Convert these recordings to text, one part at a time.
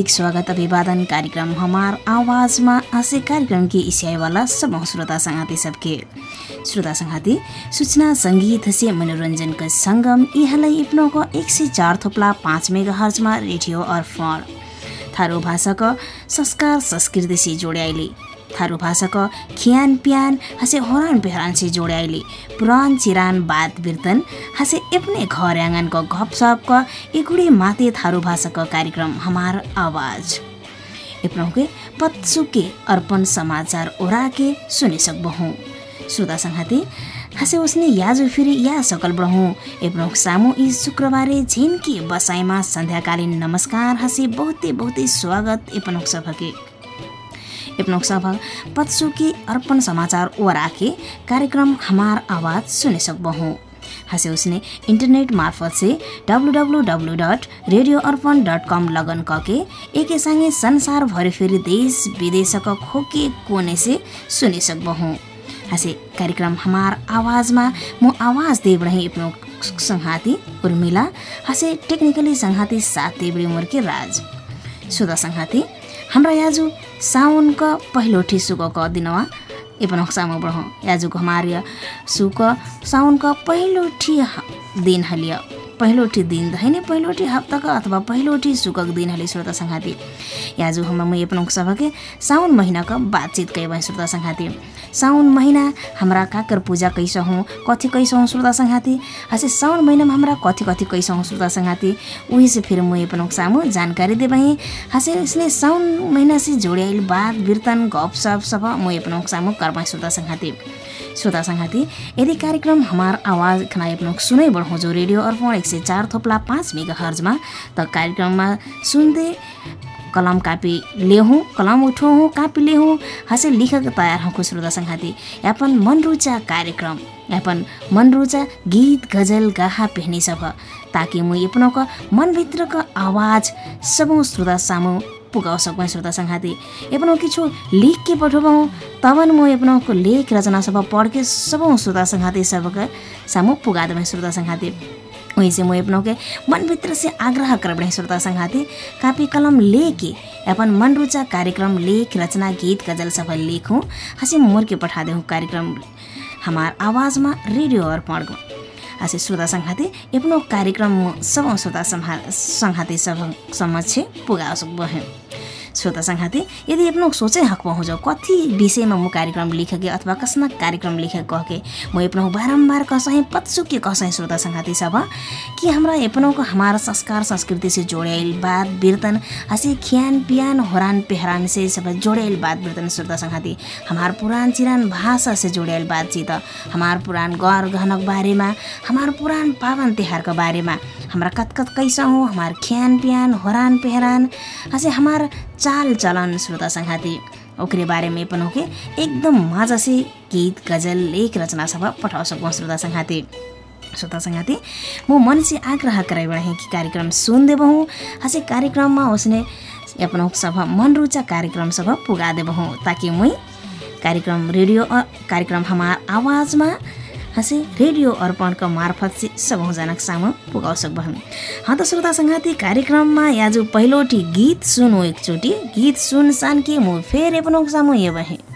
हार्दिक स्वागत अभिवादन कार्यक्रम हमार आवाजमा आसे कार्यक्रम के इस्याईवाला सब श्रोता संगाती सबके। श्रोता संगाती सूचना सङ्गीत से मनोरञ्जनको सङ्गम यहाँलाई इप्नोको एक सय चार थोप्ला पाँच मेगा हर्जमा रेडियो अर्पण थारू भाषाको संस्कार संस्कृति से जोड्याइली थारू भाषाको खियान पियान हसे होरान से जोड्याइली पुरान चिरान बात बिर्तन हसे अपने घर आँगनको गपसपको एगुडी माते थारू भाषाको कार्यक्रम हमार आवाज। एप्नौके पत्सुके अर्पण समाचार ओराके सुनि सकबहु श्रोता संघाती हसे उसने याजु फेरि या सकल बढौँ एप्नौक सामु यी शुक्रबारे झिन्की बसाइमा सन्ध्याकालीन नमस्कार हसे बहुतै बहुतै स्वागत एपनौक सभके। एपनोक पत्सुकी अर्पण समाचार ओराके कार्यक्रम हमार आवाज सुनि सकबहु हसे उसने इंटरनेट मार्फत से W dot radio Arpan dot com लगन कके एके संगे संसार भरि फेरि देश विदेशका खोके कोने से सुनि सकबहु हसे कार्यक्रम हमार आवाजमा म आवाज देव रहे अपनो संघाती उर्मिला। हसे टेक्निकली संघाती सात देवड़ी उमर के राज। सुधा संघाती हाम्रा याजु साउनको पहिलोठी सुकको दिनवा एपन सामु बढौँ। याजुको हमार सुक साउनको पहिलोठी दिन हलिय। पहिलोठी दिन होइन पहिलोठी हप्ताको अथवा पहिलोठी सुकक दिन श्रोता सङ्घाती। याजु हम म अपन सबके साउन महिनाको बातचित कै भए श्रोता सङ्घाती। साउन महिना हाम्रा काकर पूजा कैसा हौँ कथी कैसा हौँ श्रोता सङ्घाती? हसे साउन महिनामा हाम्रा कथी कथी कैसा हौँ श्रोता सङ्घाती? उही से फिर म अपन सामु जानकारी दे भएँ हसे इसने साउन महिना से जोड्याइल बात बिर्तन गप सप सब म अपन सामु कर्मा श्रोता सङ्घाती। श्रोता सङ्घाती यदि कार्यक्रम हमार आवाज खनाइ अपनो सुनै बढौँ जो रेडियो अर्पण एक सय चार थोप्ला पाँच मेगा हर्जमा त कार्यक्रममा सुन्दै कलम कापी लेहौँ कलम उठौँ कापी लेहौँ हसे लिखक तयार हौँ श्रोता सङ्घाती। यापन मन रुचा कार्यक्रम यापन मन रुचा गीत गजल गाहा पेहनी सब ताकि म अपनोको मनभित्रको आवाज सबौँ श्रोता सामु पुगाउ सकौँ श्रोता सङ्घाती। एपनौ किछु लिख के पठाउँ तबन म एपनौको लेख रचना सब पढ्के सबौँ श्रोता सङ्घाती सबके सामु पुगा देबै श्रोता सङ्घाती। वहीं से मुँह अपनों के मन भीतर से आग्रह कर श्रोता संघाती कापी कलम लेके अपन मन रुचा कार्यक्रम लेख रचना गीत गजल सब लेखूँ हंसी मोर के पठा दे कार्यक्रम हमार आवाज़मा रेडियो अर्पण को हसे श्रोता सङ्घाती अपनो कार्यक्रम सब श्रोता सङ्घाती सब समक्ष पुगा सक्बहेँ श्रोता सङ्घाती यदि आफ्नो सोचै हक पहुँचौ कति विषयमा म कार्यक्रम लेखेँ अथवा कसना कार्यक्रम लेखे कहके म अपनो बारम्बार कसैँ पत्सुके कसैँ श्रोता सङ्घाती सब? कि हाम्रा अपनोको हमारा संस्कार संस्कृति से जोड़ाइल बात बिर्तन हसे खियान पियान होरान पेहरान से सब जोड़ाइल बात बिर्तन श्रोता सङ्घाती हमार पुरान चिरान भाषा से जोड़ाइल बातचित हमार पुरान गर गहनक बारेमा हमार पुरान पावन तिहारको बारेमा हाम्रा कत कैसा हो हमार खियान पियान होरान पेहरान हसे हमार चाल चलन श्रोता सङ्घाती। ओकरे बारेमा पनि के एकदम मजासे गीत गजल लेख रचना सब पठाउ सकूँ श्रोता सङ्घाती। श्रोता सङ्घाती म मन से आग्रह कराइबाट कि कार्यक्रम सुन देबहूँ हसे कार्यक्रममा उसने अपन सब मन रुचा कार्यक्रम सब पुगा देबहूँ ताकि मुई कार्यक्रम रेडियो कार्यक्रम हमार आवाजमा हसे रेडियो अर्पणको मार्फत चाहिँ सबैजनाको सामु पुगाउ हामी हाँ त श्रोता सङ्घाती कार्यक्रममा आज पहिलोटी गीत सुनु एकचोटि गीत सुन सान के म फेरि पनि सामु ये भएँ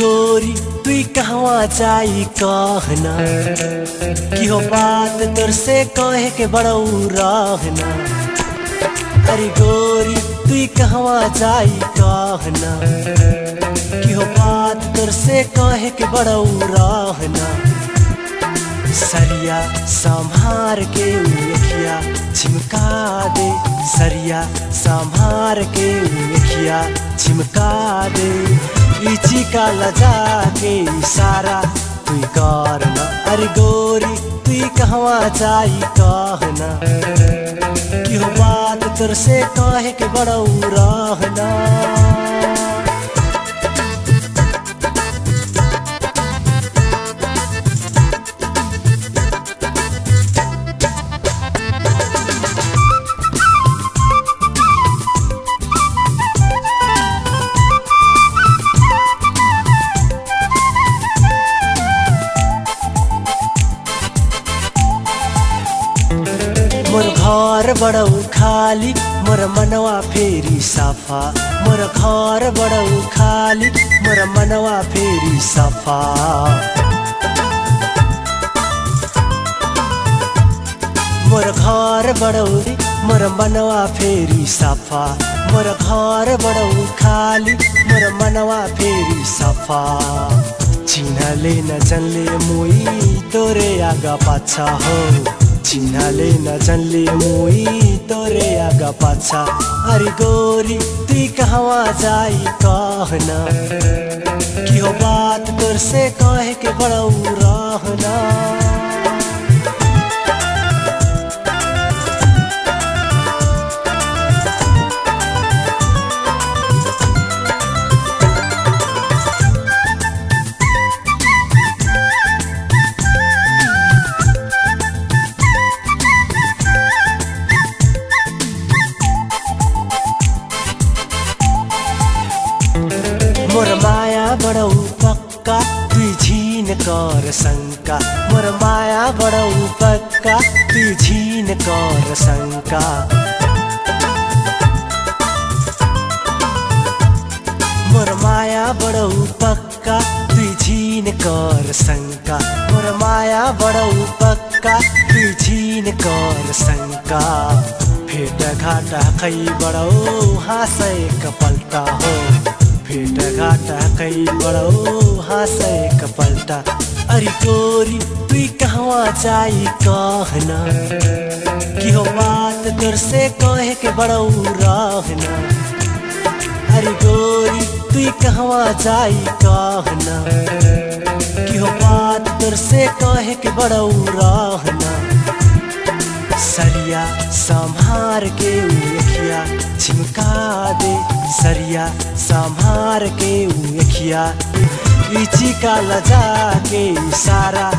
गोरी, तुई कहवा जाई कहना? कि हो बात तोर से कहे के बड़ऊ रहना? अरे गोरी, तुई कहवा जाई कहना? कि हो बात तोर से कहे के बड़ऊ रहना? सरिया संभार के उखिया छिमका दे। सरिया संभार के उखिया छिमका दे। इचिका लजा के इशारा, तु करना अरे गोरी, तु कहवा जाई कहना कि हो बात तोर से कहे के बड़ा रहना? सफा। मोर घर बडौ खाली मोर मनवा फेरि सफा। मोर घर बडौ मोर मनवा फेरि सफा। मोर घर बडौ खाली मोर मनवा फेरि सफा। चिन्हले नजनले मोई तोरे आगा पाछा हो। चिन्हले नजनले मोई तोरे आगा पाछा। अरे गोरी तुई कहवा जाई कहना? कि हो बात तोर से कहे के बड़ौ रहना? तोर से कहे के बडौ रहना अरे गोरी तुई कहवा जाई कहना कि हो बात तोर से कहे के बडौ रहना सरिया संभार के उखिया, छिमका दे सरिया संभार के उखिया। इचिका लजा के इशारा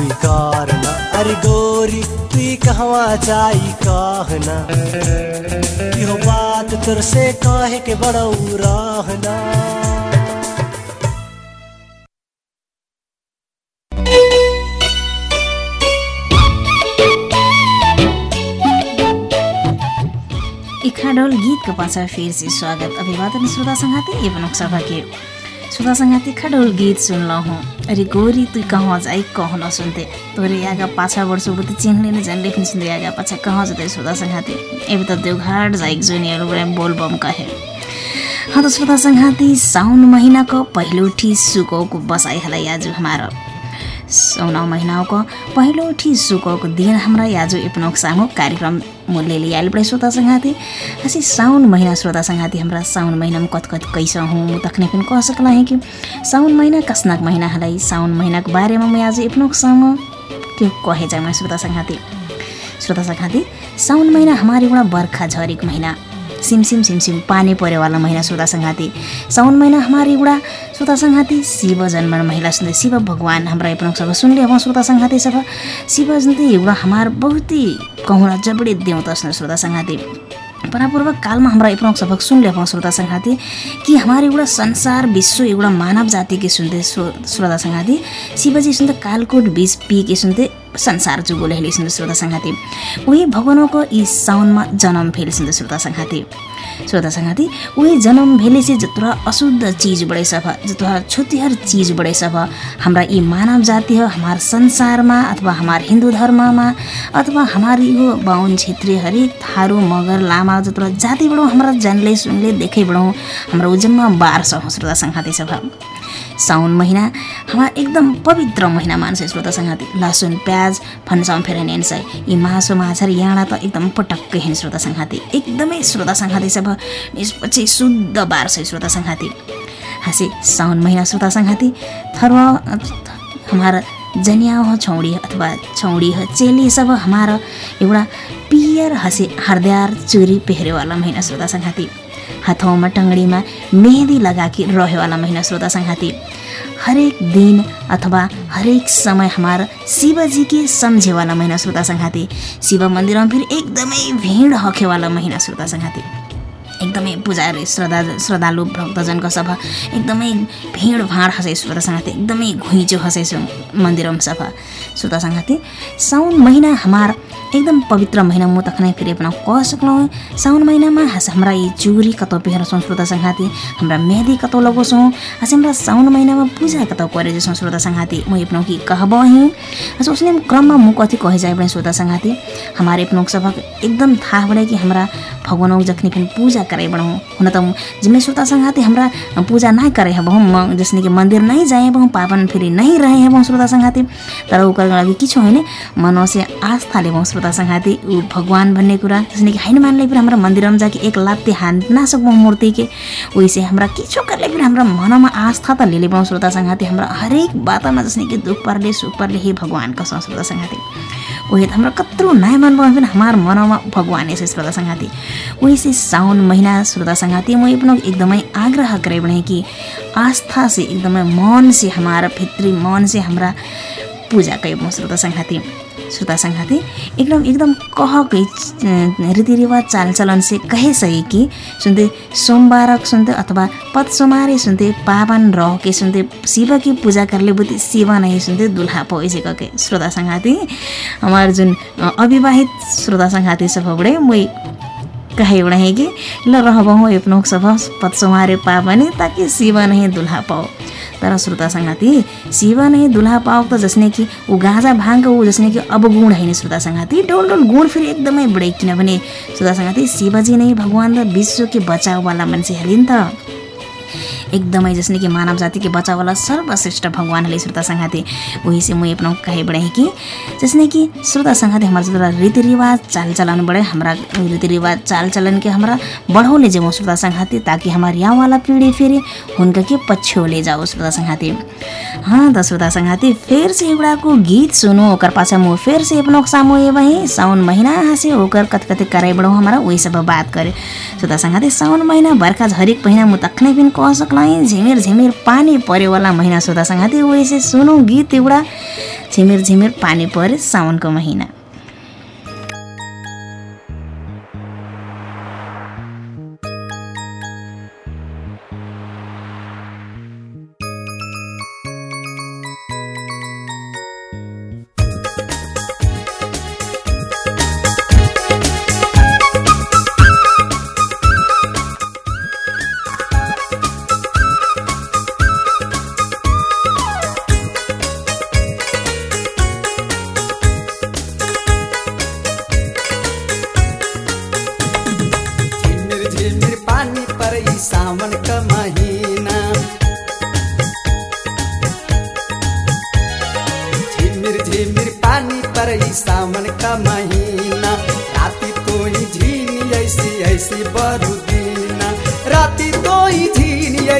तुई करना अरे गोरी तुई कहवा जाई कहना। कि हो बात तोर से कहे के बड़ौ रहना। इखाडोल गीतको पाछा फेरि से स्वागत। अभिवादन श्रोता संघाती एवं सभा के संघाती खडोल गीत सुनलहुँ अरे गोरी तुई कहाँ जाई कहाँ न सुनते। तोरे आगा पाछा वर्षो बुद्धि चिन्हले न जानले फिर सुनते आगा पाछा कहाँ जाते श्रोता संघाती एबे त देवघाट जाइक बोल बम कहे। हाँ श्रोता संघाती साउन महिनाको पहिलोठी सुकौको बसाइ हलाई आज हमारो। सौना महिनाको पहिलोठी सुकौको दिन हाम्रा याजु एपनोक सामु कार्यक्रम मूल्य लियाल बड़े श्रोता संघाती हसी साउन महीना श्रोता संघाती हमरा साउन महीना कत कत कैसा हूँ? म तखने पनि कह सकला है कि? साउन महीना कसनाक महीना हलाई? साउन महीनाको बारेमा म आज एपनोक सामु के कहे जामा श्रोता संघाती श्रोता संघाती साउन महीना हमारे एउटा बर्खा झरेको महीना। सिमसिम सिमसिम पानी परेवाला महिना श्रोता संघाती साउन महिना हमारे एउटा श्रोता संघाती शिव जन्म महिला सुनते शिव भगवान हाम्रा अपन सब सुनले अब श्रोता संघाती सब। शिव जन्ते एउटा हमार बहुत ही कहुना जबडे देवता सुन श्रोता संघाती परापूर्वक कालमा हाम्रा एपनक सबक सुनले अपन श्रोता संघाती कि हमारे एउटा संसार विश्व एउटा मानव जाति के सुनते श्रोता संघाती शिवजी सुनते कालकोट बीज पी के सुनते संसार जुगोले सुन्द श्रोता सङ्घाती। उही भगवानको यी साउनमा जन्म भेले सुन्द श्रोता सङ्घाती। श्रोता सङ्घाती उही जन्म भेले से जतरा अशुद्ध चीज बड़े सब जतरा छुतिहर चीज बड़े सब हाम्रा यी मानव जाति हो हमार संसारमा अथवा हमार हिन्दू धर्ममा अथवा हमार यो बाहुन क्षेत्रीय हरेक थारू मगर लामा जतरा जाति बडौँ हाम्रा जानले सुनले देखे बडौँ हाम्रा उजम्मा बार छ श्रोता सङ्घाती साउन महिना हमार एकदम पवित्र महिना मान्छ श्रोता सङ्घाती लसुन प्याज फन्साउँ फेर हेर्छ यी मासु माछा यहाँ त एकदम पटक्कै हेर्ने श्रोता सङ्घाती एकदमै श्रोता सङ्घाती यसपछि शुद्ध बार छ श्रोता सङ्घाती। हाँसे साउन महिना श्रोता सङ्घाती। थर्व हमार जनिया हो छौडी अथवा छौडी चेली सब हमारा एउटा पियर हँसे हरद्यार चुरी पेहरेवाला महिना श्रोता सङ्घाती। हाथौँमा टङ्गडीमा मेहदी लगाके रहेवाला महिना श्रोता सङ्घाती। हरेक दिन अथवा हरेक समय हमारा शिवजी के सम्झेवाला महिना श्रोता सङ्घाती। शिव मन्दिरमा फेरि एकदमै भिड हखेवाला महिना श्रोता सङ्घाती। एकदमै पुजारी श्रद्धा श्रद्धालु भक्तजनको सभा एकदमै भाँड हँसे सङ्घाती एकदमै घुइँचो हँसे मन्दिरमा सभा। श्रोता साउन महिना हमार एकदम पवित्र महिना म तखनै फेरि अपना कह सक्लौँ साउन महिनामा हस हमरा यी चुरी कतौ पेहरछौँ श्रोता सङ्घाती हाम्रा मेहदी कतौ लगाउँछौँ हस हमरा साउन महिनामा पूजा कतौ करे जसौँ श्रोता सङ्घाती म अपनों कि कहबही हस उसले क्रममा म कथी कहे जाए बढे श्रोता सङ्घाती। हमारे अपनों सबक एकदम थाहा बढे कि हमरा भगवानों जखनी फिर पूजा करे बढौँ हुन त जिम्मे श्रोता सङ्घाती हमरा पूजा नै करे हबौँ म जसने कि मन्दिर नै जाए हबौँ पावन फेरि नै रहे हबौँ श्रोता सङ्घाती। तर ओकर लागि किछो होइन मन से आस्था लेबौँ श्रोता सङ्घाती ऊ भगवान भन्ने कुरा। जसने कि मानले फिर हाम्रो मन्दिरमा जाके एक लात्ते हान ना सकौँ मूर्ति के। वैसे हमरा किछो करले फिर हाम्रो मनमा आस्था त लिलेबौँ श्रोता सङ्घाती हाम्रो हरेक बातमा जसने कि दुख परले सुख परले हे भगवान कसौँ श्रोता सङ्घाती त हाम्रो कत्रो नयाँ मन पनि हाम्रो मनमा भगवान यसो श्रोता सङ्घाती वही से साउन महिना श्रोता सङ्घाती म अपनों एकदमै आग्रह करे बने कि आस्था से एकदमै मन से हमारा भित्री मन से हमरा पूजा कैबौँ श्रोता सङ्घाती श्रोता सङ्घाती। एकदम एकदम कहकै रीतिरिवाज चालचलन से कहे सही कि सुनते सोमबारक सुनते अथवा पद सोमारे सुनते पावन रह के सुनते शिव की पूजा करले बुद्धि शिव नहीं सुनते दुल्हा पौसे कके। श्रोता सङ्घाती हमार जुन अविवाहित श्रोता सङ्घाती सब मुई कहे है कि ल रहबहँ अपनों सब पद सोमारे पावने ताकि शिव नहीं दुल्हा पाओ। तर श्रोता सङ्गाती शिव नै दुल्हा पाओ त जसने कि ऊ गाँजा भाङ ऊ जसने कि अब गुण होइन श्रोता सङ्गाती डोल डोल गुण फेरि एकदमै बढे किनभने श्रोता सङ्गाती शिवजी नै भगवान् र विश्वके बचाउवाला मान्छे हरे नि त। एकदमै जसने कि मानव जाति के बचावला सर्वश्रेष्ठ भगवान हले श्रोता संघाते वही से मुई अपना कहे बड़े कि जसने कि श्रोता संघाते हमारा जरा रीति रिवाज चाल चलन बड़े हमारा रीति रिवाज चाल चलन के हमारा बढ़ो श्रोता संघाते ताकि हमारे यहाँ वाला पीढ़ी फिर उनका के पछ्यो ले जाओ श्रोता संघाते। हाँ त श्रोता संघाते फिर से एउटाको गीत सुनो ओकर पाछा म फिर से अपनों सामू ये वही साउन महीना हँसे ओकर कत कते कराई बढौँ हमारा वही सब बात करे श्रोता संघाते साउन महिना बर्खा झरेक महिना म तखनै पनि कह सक्लाई झिमिर झिमिर पानी परेवाला महिना श्रोता संघाते वैसे सुनौ गीत एउटा झिमिर झिमिर पानी परे साउनको महिना।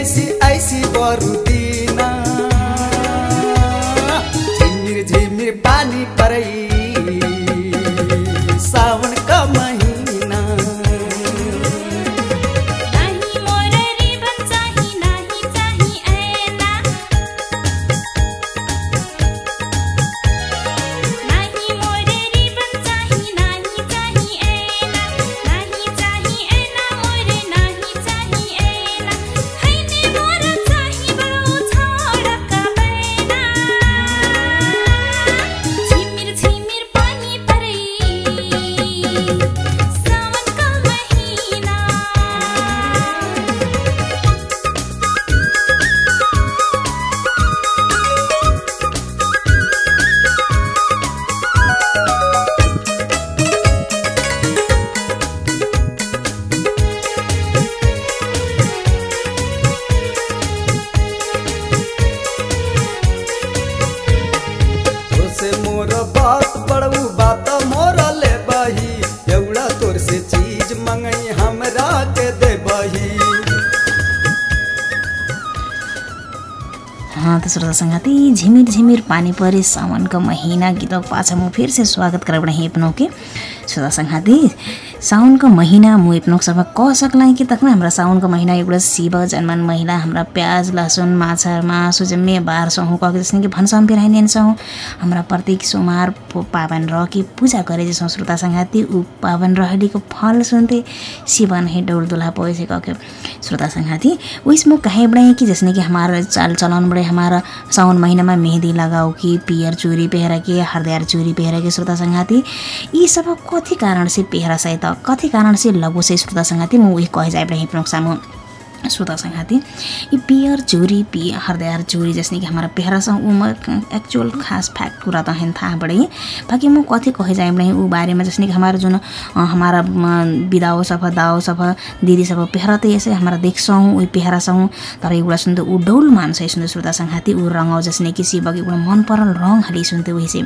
झीन ऐसी हाँ त श्रोता संगति झिमिर झिमिर पानी परे सावनको महिना गीतक पाछा म फिर से स्वागत करब रहे अपनों के? श्रोता संगति साउनको महिना मुइ पनोक सब कह सक्ला कि तखना हमरा साउनको महिना एउटा शिव जन्मन महिना हमरा प्याज लहसुन माछा मासु जम्मे बार्छौँ कह जसने कि भन्छौँ पिराइनेन्छौँ हमरा प्रत्येक सोमबार पो- पावन रह कि पूजा करे जसौँ श्रोता संघाती ऊ पावन रहलीको फल सुनते शिवन है डौल दुल्हा पोसे कह के श्रोता संघाती। उसमें कहे बड़े कि जसने कि हमारा चाल चलन बड़े हमारा साउन महीनामा मेहंदी लगाओ कि पियर चूड़ी पहरा के हरदियार चूड़ी पहरा के श्रोता संघाती। यी सब कथी कारण से पेहरा सही त कथी कारण से लगो से श्रोता संघाती म उही कहे जाए बड़े हिप्नोक सामु श्रोता संघाती ये पियर चोरी पी हरदयार चोरी जसने कि हमारा पेहरासँग उमा एक्चुअल खास फैक्ट कुरा त हेन थाहा बड़े बाकी म कथी कहे जाए बड़े ऊ बारेमा जसने कि हमारा जुन अ, हमारा म, बिदाओ सफ दाओ सफ दिदी सब पेहरा त यसै हमारा देख्छौँ उही पेहराछौँ तर एउटा सुन्दा ऊ डौल मान्छ सुन्दा श्रोता संघाती ऊ रङ जसने कि शिवको एउटा मन परल रङ हाली सुन्थे उही से।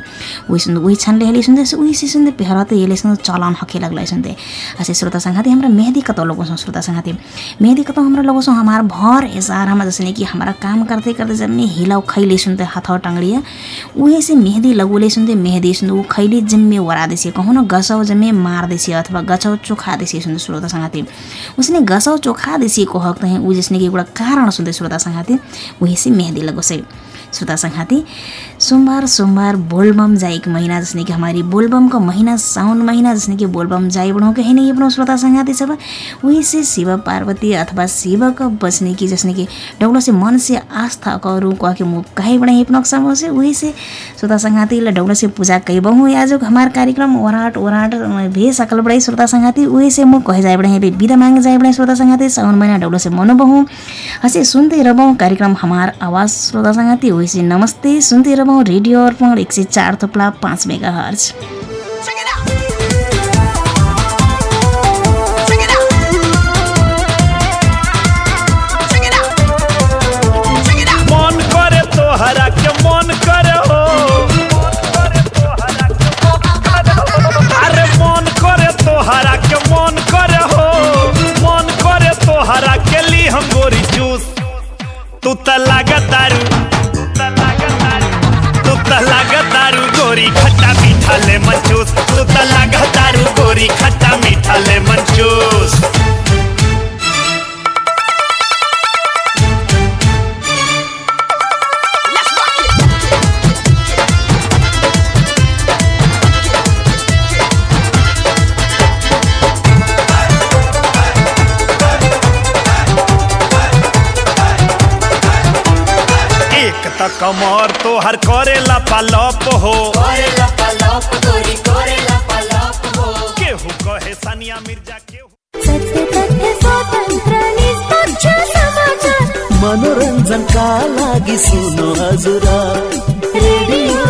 उही सुन्दा उही छानले हाली सुन्दै उही से सुन्दै पेहरा त यसले सुन्दा चलन हके लाग्ला सुन्थे असे श्रोता हमरा मेहंदी कतौ लगाउँछौँ श्रोता संघाती मेहंदी कतौ हमरा लगाउँछौँ हमारा भर एजार हम जसने कि हमारा काम करते करते जब में हिलाउ खैले सुनते हथौ टंगड़िया उहे से मेहंदी लगोले सुनते मेहंदी सुनते ऊ खैले जिम्मे वरा देसी कहूँ न गसौ जम्मे मार देसी अथवा गछौ चोखा देसी सुनते श्रोता संघाती उसने गसौ चोखा देसी को हक तहें ऊ जसने कि एउटा कारण सुनते श्रोता संघाती उहे से मेहंदी लगोसे श्रोता संघाती सोमबार सोमबार बोलबम जाएक महीना जसने कि हमारी बोलबम का महीना साउन महीना जसने कि बोलबम जाए बढौँ कहीं नहीं अपनो श्रोता संघाती सब। वही से शिव पार्वती अथवा शिव का बसने की जसने कि डौलो से मन से आस्था के मुँह कहीं बड़े हिपनक समूह से से श्रोता संघाती ला डौलो से पूजा कई बहु आज हमार कार्यक्रम ओराट ओराट भे सकल बड़े श्रोता संघाती वही से मुँह कहे जाए बड़े विदा मांगे जाए श्रोता संघाती साउन महीना डौलो से मनो बहु हसे सुनते कार्यक्रम हमार आवाज श्रोता वही से नमस्ते सुनते रहूँ रेडियो अर्पण एक सय चार थोप्ला पाँच मेगा हर्च मन करे तोहरा गोरी खट्टा मीठा लेमन जूस। तू तो लगा दारू गोरी खट्टा मीठा लेमन जूस। त कमर तोहर करेला पालप हो। केहू कहे सानिया मिर्जा केहू। सत्य तथ्य स्वतन्त्र निष्पक्ष समाचार। मनोरञ्जनका लागि सुन्नु हजुर। रेडियो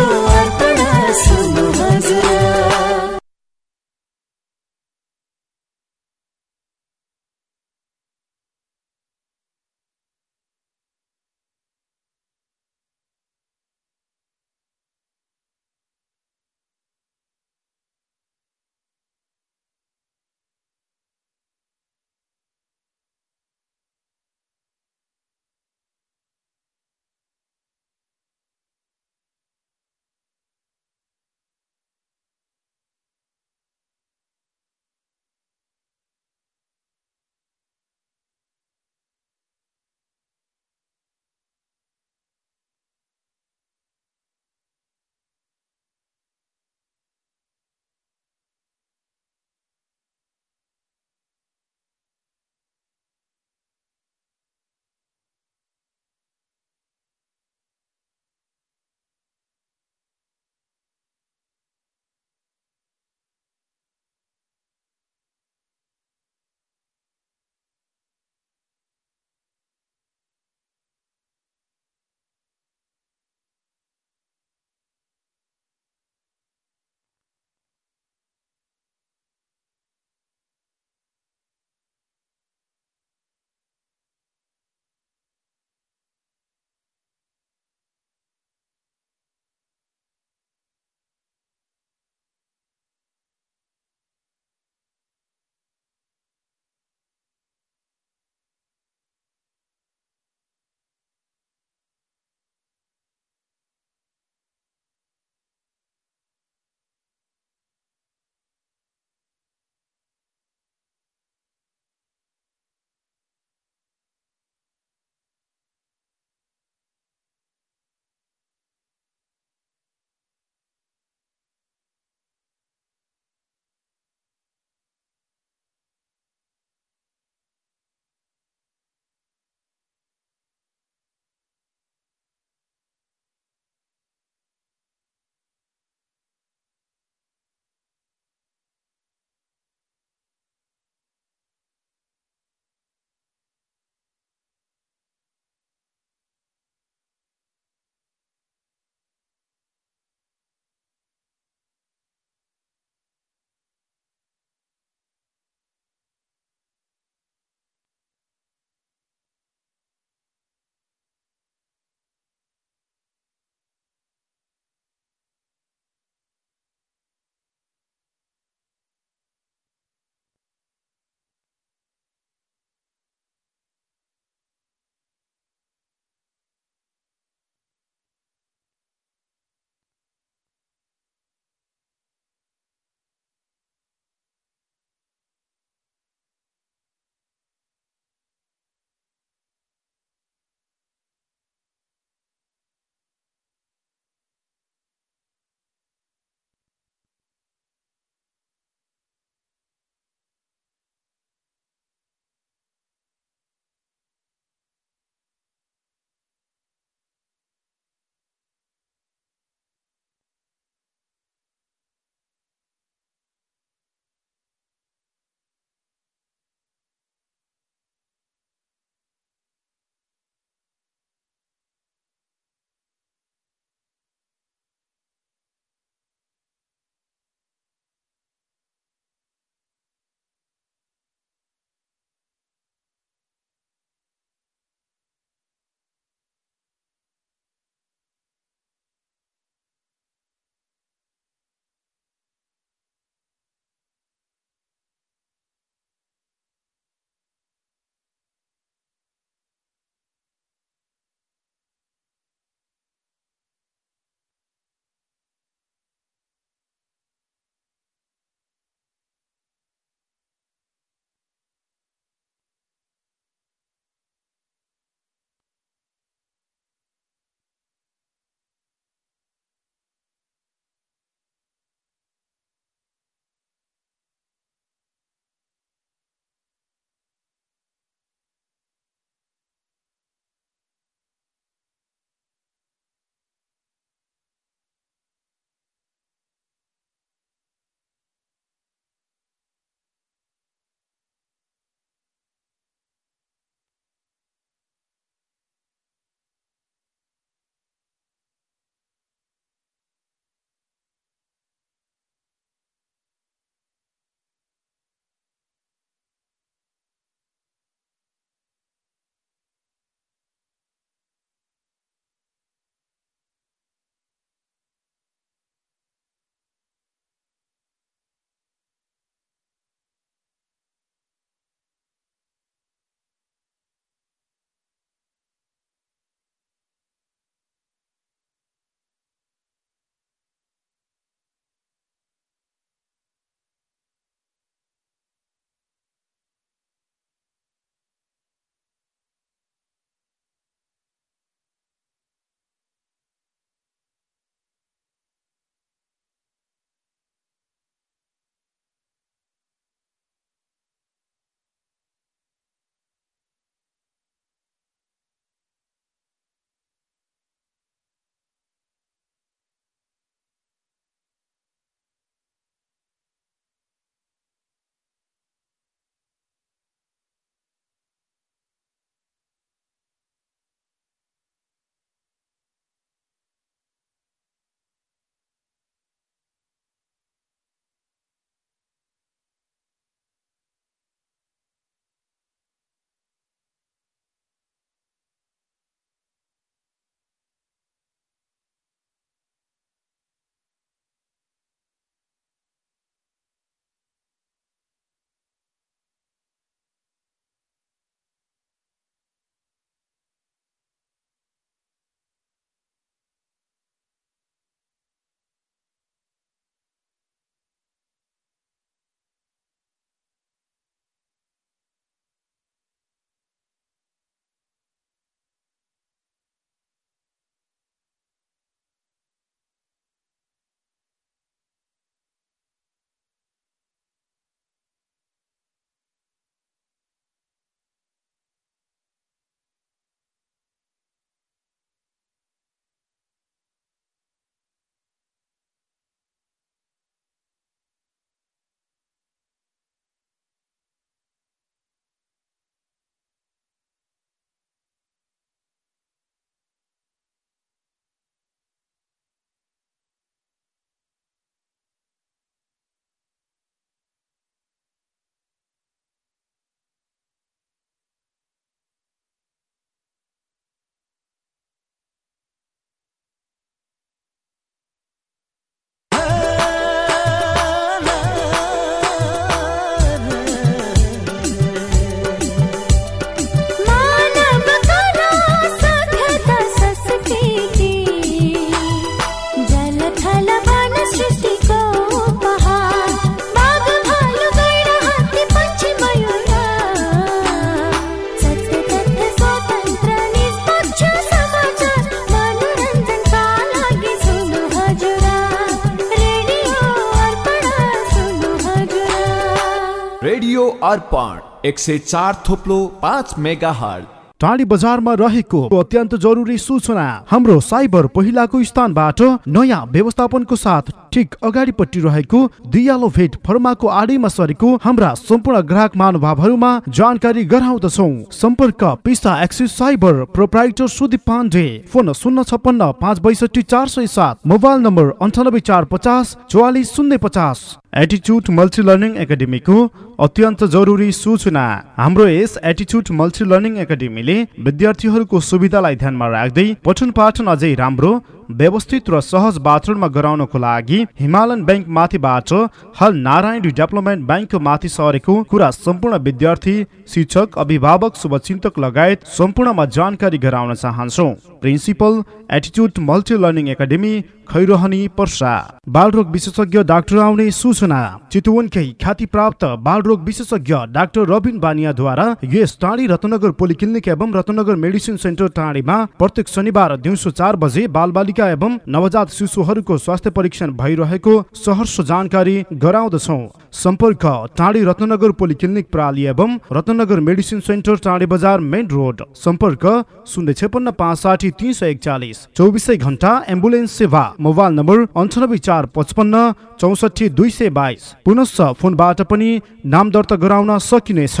एक सय चार थोप्लो पाँच मेगा हट टाढी बजारमा रहेको अत्यन्त जरुरी सूचना। हाम्रो साइबर पहिलाको स्थानबाट नयाँ व्यवस्थापनको साथ ठिक अगाडिपट्टि रहेको दियालो भेट फर्माको आडैमा सरेको हाम्रा सम्पूर्ण ग्राहक महानुभावहरूमा जानकारी गराउँदछौ। सम्पर्क पिसा axis cyber proprietor Sudip Pande. Phone शून्य छप्पन्न पाँच बैसठी चार सय सात। मोबाइल नम्बर अन्ठानब्बे चार पचास चौवालिस शून्य पचास। एटिच्युड मल्टी लर्निङ एकाडेमीको अत्यन्त जरुरी सूचना। हाम्रो यस एटिच्युड मल्टी लर्निङ एकाडेमीले विद्यार्थीहरूको सुविधालाई ध्यानमा राख्दै पठन पाठन अझै राम्रो व्यवस्थित र सहज वातावरणमा गराउनको लागि हिमालयन ब्याङ्क माथिबाट हाल नारायण डेभलपमेन्ट ब्याङ्कको माथि सरेको कुरा सम्पूर्ण विद्यार्थी शिक्षक अभिभावक शुभचिन्तक लगायत सम्पूर्णमा जानकारी गराउन चाहन्छौ। Principal एटिच्युड multi learning academy Khairahani Parsa. बालरोग विशेषज्ञ डाक्टर आउने सूचना। चितवनकै ख्याति प्राप्त बालरोग विशेषज्ञ डाक्टर रबिन बानियाद्वारा यस टाढी रत्नगर पोलिक्लिनिक एवं रत्नगर मेडिसिन सेन्टर टाढीमा प्रत्येक शनिबार दिउँसो चार बजे बालबालिका एवं नवजात शिशुहरूको स्वास्थ्य परीक्षण भइरहेको सहर्ष जानकारी गराउँदछौ। सम्पर्क टाढी रत्नगर पोलिक्लिनिक प्राली एवं रत्नगर मेडिसिन सेन्टर टाढी बजार मेन रोड। सम्पर्क शून्य छेपन्न पाँच साठी तिन सय एकचालिस। चौबिसै घन्टा एम्बुलेन्स सेवा। मोबाइल नम्बर अन्ठानब्बे चार पचपन्न चौसठी दुई सय बाइस। पुनश्च फोनबाट पनि नाम दर्ता गराउन सकिनेछ।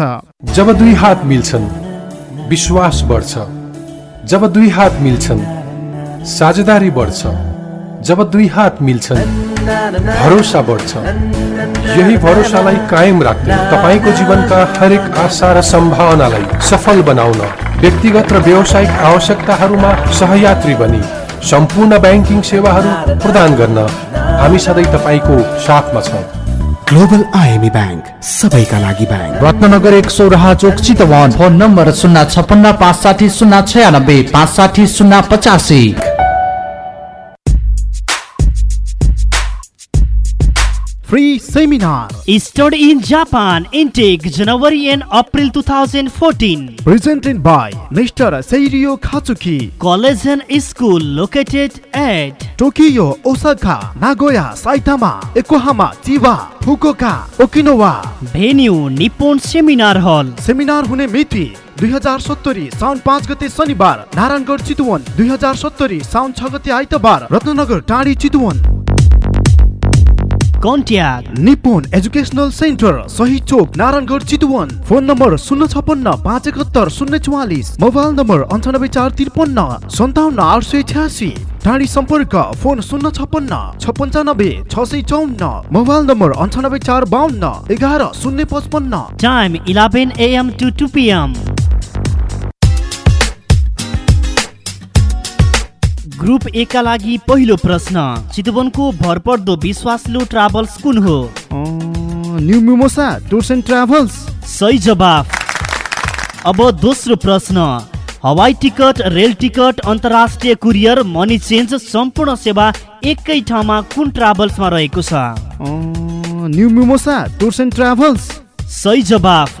जब दुई हात मिल्छन् विश्वास बढ्छ। जब दुई हात मिल्छन् साझेदारी बढ्छ। जब दुई हात मिल्छन् भरोसा बढ्छ। यही भरोसालाई कायम राख्दै तपाईँको जीवनका हरेक आशा र सम्भावनालाई सफल बनाउन व्यक्तिगत र व्यावसायिक आवश्यकताहरूमा सहयात्री बनी सम्पूर्ण ब्याङ्किङ सेवाहरू प्रदान गर्न हामी सधैँ तपाईँको साथमा छौँ। ग्लोबल आइएमई ब्याङ्क सबैका लागि ब्याङ्क। रत्नगर एक सौराहा चोक चितवन फोन नम्बर शून्य छप्पन्न पाँच साठी शून्य छयानब्बे पाँच साठी शून्य पचासी। Free seminar Study in Japan intake January and April 2014. presented by Mr. Seirio Katsuki College and school located at Tokyo Osaka Nagoya Saitama Yokohama Chiba Fukuoka Okinawa venue Nippon Seminar Hall. Seminar हुने मिति दुई हजार सत्तरी साउन पाँच गते शनिबार नारायणगढ चितवन दुई हजार सत्तरी साउन छ गते आइतबार रत्नगर टाढी Chitwan Contact Nipun educational centre सही चोक नारायणगढ चितवन। फोन नम्बर शून्य छपन्न पाँच एकहत्तर शून्य चौवालिस। मोबाइल नम्बर अन्ठानब्बे चार त्रिपन्न सन्ताउन्न आठ सय छ्यासी। टाढी सम्पर्क फोन शून्य छपन्न छ पन्चानब्बे छ सय चौन्न मोबाइल नम्बर अन्ठानब्बे चार बाहन्न एघार शून्य पचपन्न। Time 11 a.m. to 2 p.m. Group A का लागि पहिलो प्रश्न। चितवनको भरपर्दो विश्वासलु ट्राभल्स कुन हो? New Mimosa tours and travels. सही जवाफ। अब दोस्रो प्रश्न। हवाई टिकट रेल टिकट अन्तर्राष्ट्रिय कुरियर मनी चेन्ज सम्पूर्ण सेवा एकै ठाउँमा कुन ट्राभल्समा रहेको छ? New Mimosa tours and travels. सही जवाफ।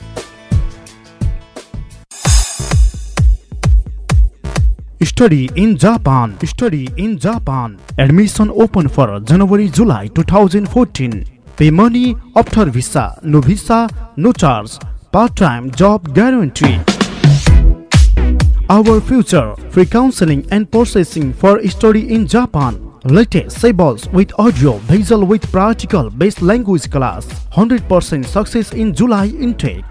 Study in Japan. Study in Japan. Admission open for January July 2014. Pay money after visa. No visa, no charge. Part-time job guarantee. Our future. Free counseling and processing for study in Japan. Latest sables with audio, visual with practical based language class. 100% success in July intake.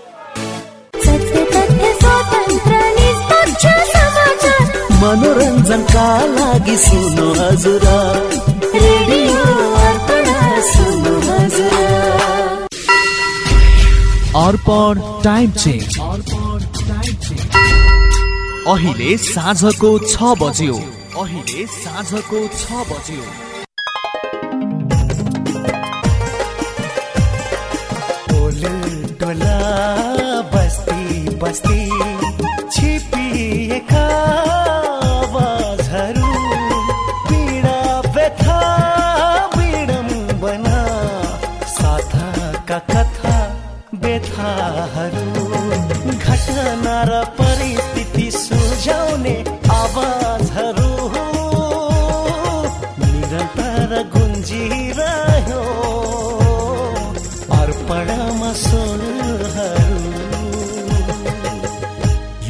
मनोरञ्जनका लागि सुन्नु हजुर अर्पण time change अहिले साँझको छ बज्यो अहिले साँझको छ बज्यो बस्ती बस्ती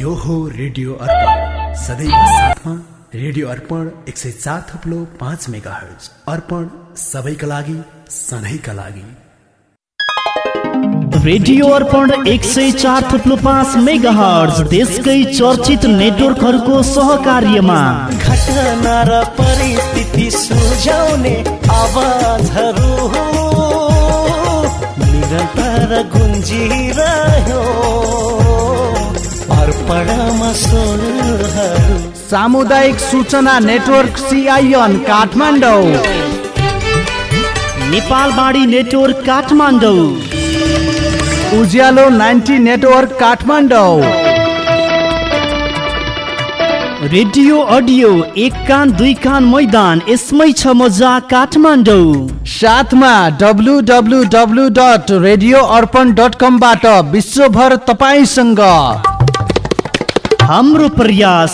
यो हो रेडियो अर्पण। सदैव साथमा रेडियो अर्पण एक सय चार थप्लो पाँच मेगा हर्ज अर्पण सबैका लागि सधैँका लागि। रेडियो अर्पण एक सय चार थुप्लो पाँच मेगा हर्ज देशकै चर्चित नेटवर्कहरूको सहकार्यमा। घटना र परिस्थिति सुझाउने आवाजहरू निरन्तर गुन्जिरह्यो। सामुदायिक सूचना नेटवर्क सिआइएन काठमाडौँ। नेपालबाडी नेटवर्क काठमाडौँ। उज्यालो ninety network Kathmandu. Radio audio एक कान दुई कान मैदान यसमै छ मजा काठमाडौँ। साथमा W W W dot radio Arpan dot कमबाट विश्वभर तपाईँसँग। हाम्रो प्रयास